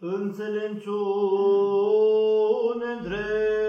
înțelepciune drept,